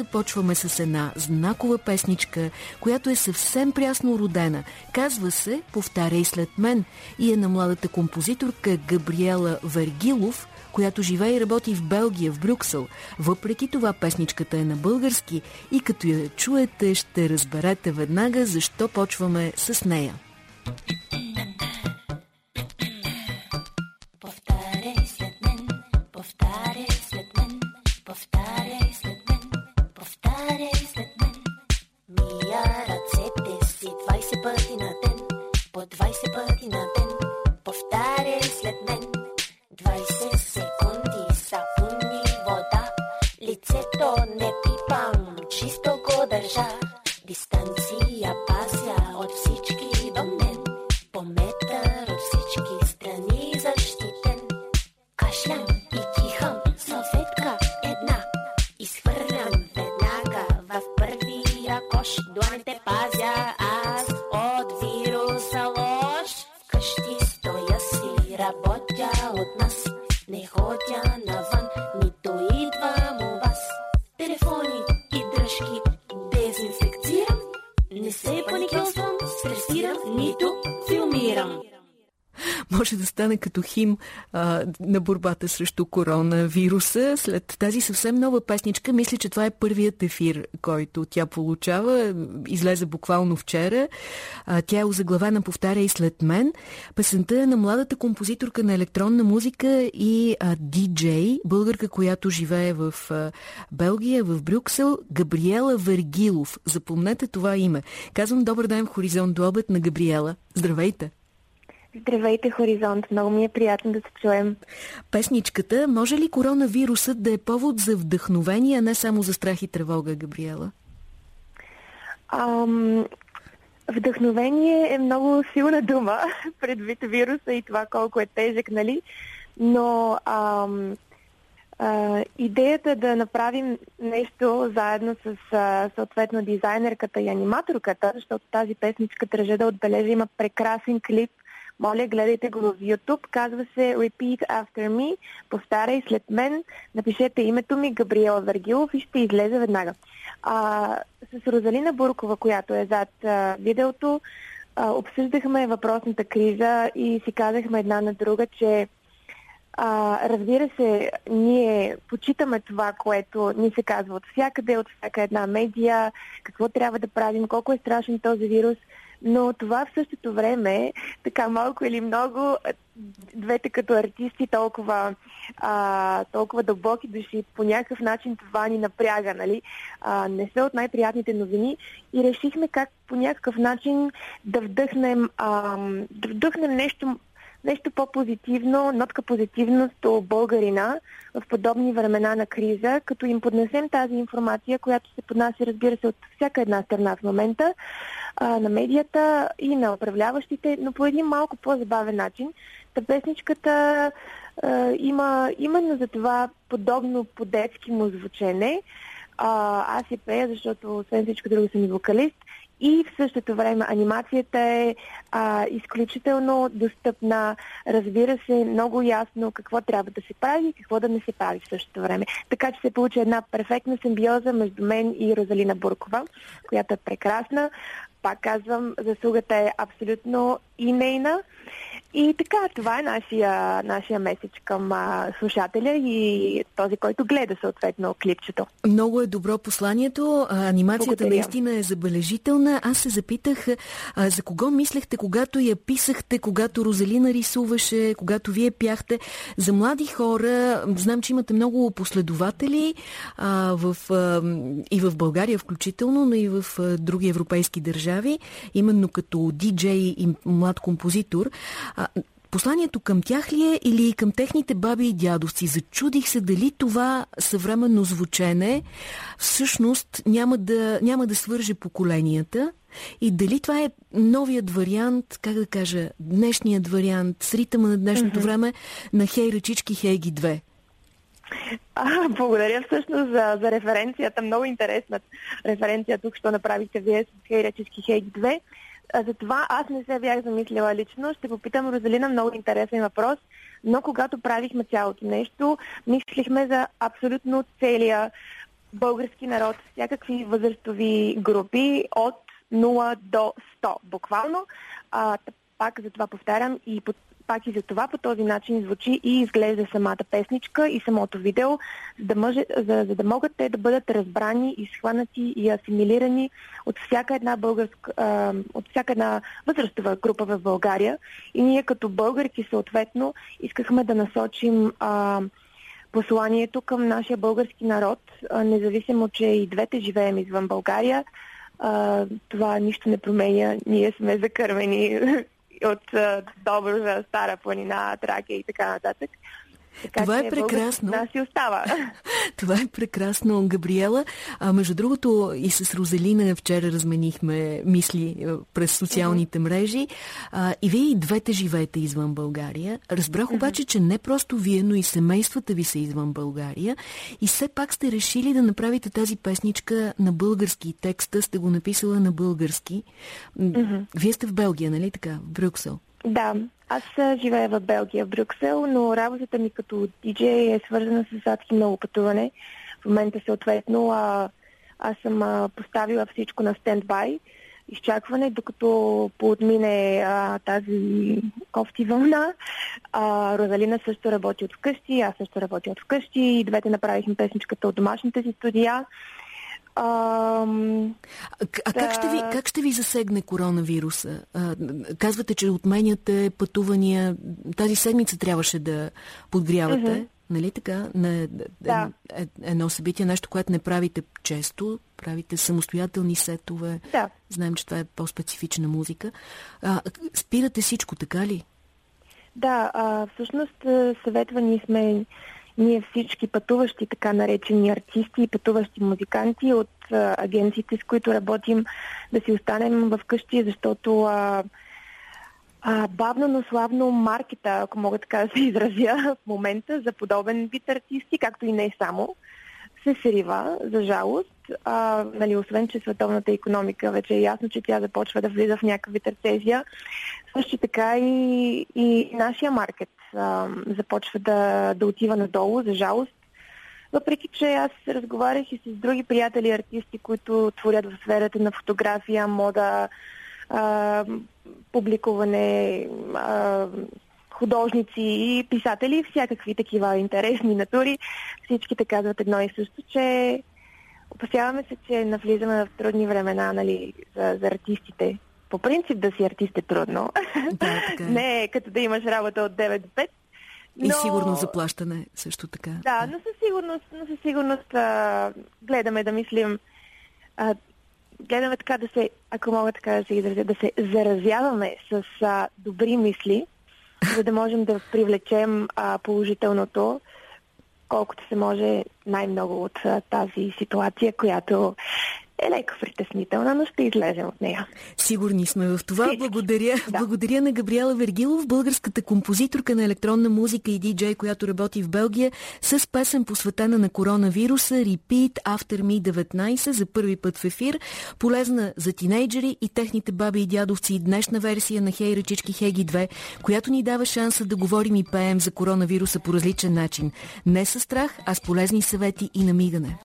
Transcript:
започваме с една знакова песничка, която е съвсем прясно родена. Казва се «Повтаряй след мен» и е на младата композиторка Габриела Вергилов, която живее и работи в Белгия, в Брюксел. Въпреки това песничката е на български и като я чуете ще разберете веднага защо почваме с нея. пъти на ден, по 20 пъти на ден. out with myself. Може да стане като хим а, на борбата срещу коронавируса. След тази съвсем нова песничка, мисля, че това е първият ефир, който тя получава. Излезе буквално вчера. А, тя е озаглавена, повтаря и след мен. Песента е на младата композиторка на електронна музика и диджей, българка, която живее в а, Белгия, в Брюксел, Габриела Вергилов. Запомнете това име. Казвам добър ден в Хоризонт до обед на Габриела. Здравейте! Здравейте, Хоризонт. Много ми е приятно да се чуем. Песничката, може ли коронавирусът да е повод за вдъхновение, а не само за страх и тревога, Габриела? Ам, вдъхновение е много силна дума, предвид вируса и това колко е тежък, нали? Но ам, а, идеята да направим нещо заедно с а, съответно дизайнерката и аниматорката, защото тази песничка държа да отбележа, има прекрасен клип, моля, гледайте го в YouTube. Казва се Repeat After Me. Повтаряй след мен. Напишете името ми Габриела Вергилов и ще излезе веднага. А, с Розалина Буркова, която е зад а, видеото, а, обсъждахме въпросната криза и си казахме една на друга, че а, разбира се, ние почитаме това, което ни се казва от всякъде, от всяка една медия, какво трябва да правим, колко е страшен този вирус – но това в същото време, така малко или много, двете като артисти толкова, а, толкова дълбоки души, по някакъв начин това ни напряга, нали? А, не са от най-приятните новини и решихме как по някакъв начин да вдъхнем, а, да вдъхнем нещо нещо по-позитивно, нотка позитивност у българина в подобни времена на криза, като им поднесем тази информация, която се поднася, разбира се, от всяка една страна в момента, а, на медията и на управляващите, но по един малко по-забавен начин. Та песничката а, има именно за това подобно по-детски му звучене. А, аз я пея, защото освен всичко друго съм и вокалист и в същото време анимацията е а, изключително достъпна. Разбира се много ясно какво трябва да се прави и какво да не се прави в същото време. Така че се получи една перфектна симбиоза между мен и Розалина Буркова, която е прекрасна. Пак казвам, заслугата е абсолютно и нейна. И така, това е нашия, нашия меседж към а, слушателя и този, който гледа съответно клипчето. Много е добро посланието. А, анимацията Благодаря. наистина е забележителна. Аз се запитах а, за кого мислехте, когато я писахте, когато Розалина рисуваше, когато вие пяхте. За млади хора, знам, че имате много последователи а, в, а, и в България включително, но и в а, други европейски държави, именно като диджей и млад композитор. А, посланието към тях ли е или към техните баби и дядовци? Зачудих се дали това съвременно звучене всъщност няма да, няма да свърже поколенията и дали това е новият вариант, как да кажа, днешният вариант с ритъма на днешното mm-hmm. време на Хей Ръчички, Хей ги две? А, благодаря всъщност за, за референцията. Много интересна референция тук, що направихте вие с Хей Ръчички, Хей ги две. За това аз не се бях замислила лично. Ще попитам Розалина много интересен въпрос. Но когато правихме цялото нещо, мислихме за абсолютно целия български народ, всякакви възрастови групи от 0 до 100 буквално. А, пак за това повтарям и под пак и за това по този начин звучи и изглежда самата песничка и самото видео, за да, може, за, за да могат те да бъдат разбрани, изхванати и асимилирани от всяка една българска, а, от всяка една възрастова група в България. И ние като българки съответно искахме да насочим а, посланието към нашия български народ, а, независимо, че и двете живеем извън България. А, това нищо не променя. Ние сме закървени от Добружа, Стара планина, Тракия и така нататък. Така, Това е прекрасно. Да, си остава. Това е прекрасно, Габриела. А между другото и с Розалина вчера разменихме мисли през социалните мрежи. А, и вие и двете живеете извън България. Разбрах обаче, че не просто вие, но и семействата ви са извън България. И все пак сте решили да направите тази песничка на български. Текста сте го написала на български. Вие сте в Белгия, нали така? В Брюксел. Да, аз живея в Белгия, в Брюксел, но работата ми като диджей е свързана с адски много пътуване. В момента съответно а, аз съм а, поставила всичко на стендбай, изчакване, докато поотмине а, тази кофти вълна. А, Розалина също работи от вкъщи, аз също работя от вкъщи двете направихме песничката от домашните си студия. А, а как, ще ви, как ще ви засегне коронавируса? А, казвате, че отменяте пътувания. Тази седмица трябваше да подгрявате. Mm-hmm. Нали така? На, да. е, едно събитие, нещо, което не правите често, правите самостоятелни сетове. Да. Знаем, че това е по-специфична музика. А, спирате всичко, така ли? Да, а, всъщност съветвани сме ние всички пътуващи, така наречени артисти и пътуващи музиканти от а, агенциите, с които работим, да си останем в къщи, защото а, а, бавно, но славно маркета, ако мога така да се изразя в момента, за подобен вид артисти, както и не само, се срива, за жалост. А, нали, освен, че световната економика вече е ясно, че тя започва да влиза в някаква вид рецезия, също така и, и нашия маркет а, започва да, да отива надолу, за жалост. Въпреки, че аз разговарях и с други приятели артисти, които творят в сферата на фотография, мода, а, публикуване, а, художници и писатели, всякакви такива интересни натури, всичките казват едно и също, че опасяваме се, че навлизаме в трудни времена нали, за, за артистите. По принцип да си артист е трудно. Да, така е. Не е като да имаш работа от 9 до 5. Но... И сигурно заплащане също така. Да, но със сигурност, но със сигурност а, гледаме да мислим, а, гледаме така да се, ако мога така да се изразя, да се заразяваме с а, добри мисли, за да можем да привлечем а, положителното, колкото се може най-много от а, тази ситуация, която е леко притеснителна, но ще излезем от нея. Сигурни сме в това. Всички. Благодаря. Да. Благодаря на Габриела Вергилов, българската композиторка на електронна музика и диджей, която работи в Белгия, с песен посветена на коронавируса Repeat After Me 19 за първи път в ефир. Полезна за тинейджери и техните баби и дядовци. Днешна версия на Хей Речички Хеги 2, която ни дава шанса да говорим и пеем за коронавируса по различен начин. Не с страх, а с полезни съвети и намигане.